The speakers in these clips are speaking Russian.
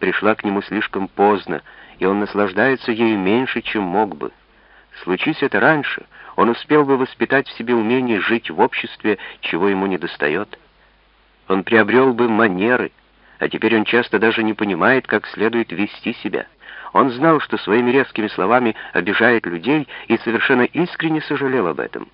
пришла к нему слишком поздно, и он наслаждается ею меньше, чем мог бы. Случись это раньше, он успел бы воспитать в себе умение жить в обществе, чего ему не достает. Он приобрел бы манеры, а теперь он часто даже не понимает, как следует вести себя. Он знал, что своими резкими словами обижает людей, и совершенно искренне сожалел об этом.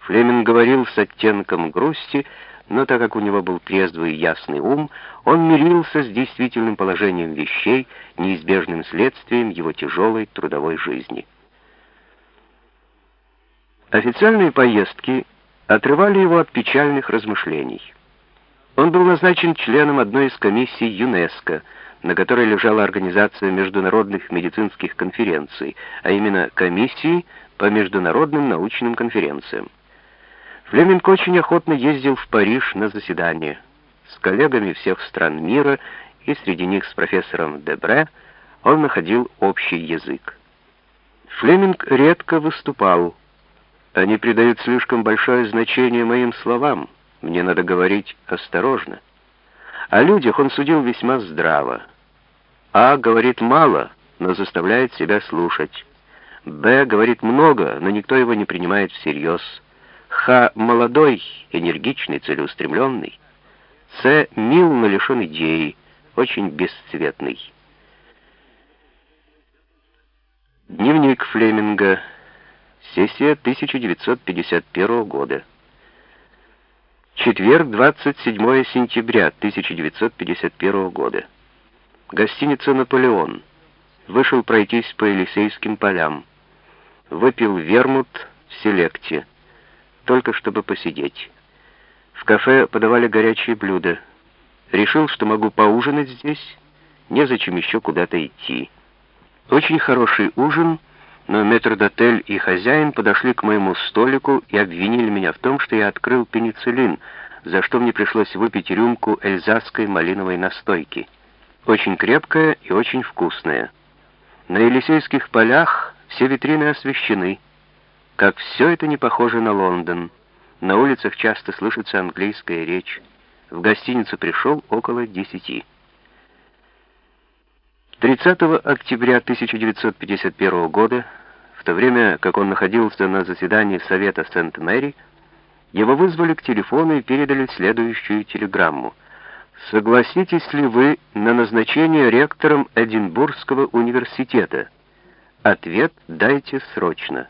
Флеминг говорил с оттенком грусти, но так как у него был трезвый и ясный ум, он мирился с действительным положением вещей, неизбежным следствием его тяжелой трудовой жизни. Официальные поездки отрывали его от печальных размышлений. Он был назначен членом одной из комиссий ЮНЕСКО, на которой лежала организация международных медицинских конференций, а именно комиссии по международным научным конференциям. Флеминг очень охотно ездил в Париж на заседания с коллегами всех стран мира, и среди них с профессором Дебре он находил общий язык. Флеминг редко выступал. Они придают слишком большое значение моим словам. Мне надо говорить осторожно. О людях он судил весьма здраво. А говорит мало, но заставляет себя слушать. Б говорит много, но никто его не принимает всерьез. Х молодой, энергичный, целеустремленный. С мил, но лишен идеи, очень бесцветный. Дневник Флеминга. Сессия 1951 года. Четверг, 27 сентября 1951 года. Гостиница «Наполеон». Вышел пройтись по Елисейским полям. Выпил вермут в селекте только чтобы посидеть. В кафе подавали горячие блюда. Решил, что могу поужинать здесь, незачем еще куда-то идти. Очень хороший ужин, но метрдотель и хозяин подошли к моему столику и обвинили меня в том, что я открыл пенициллин, за что мне пришлось выпить рюмку эльзасской малиновой настойки. Очень крепкая и очень вкусная. На Елисейских полях все витрины освещены, как все это не похоже на Лондон. На улицах часто слышится английская речь. В гостиницу пришел около десяти. 30 октября 1951 года, в то время как он находился на заседании Совета Сент-Мэри, его вызвали к телефону и передали следующую телеграмму. «Согласитесь ли вы на назначение ректором Эдинбургского университета? Ответ дайте срочно».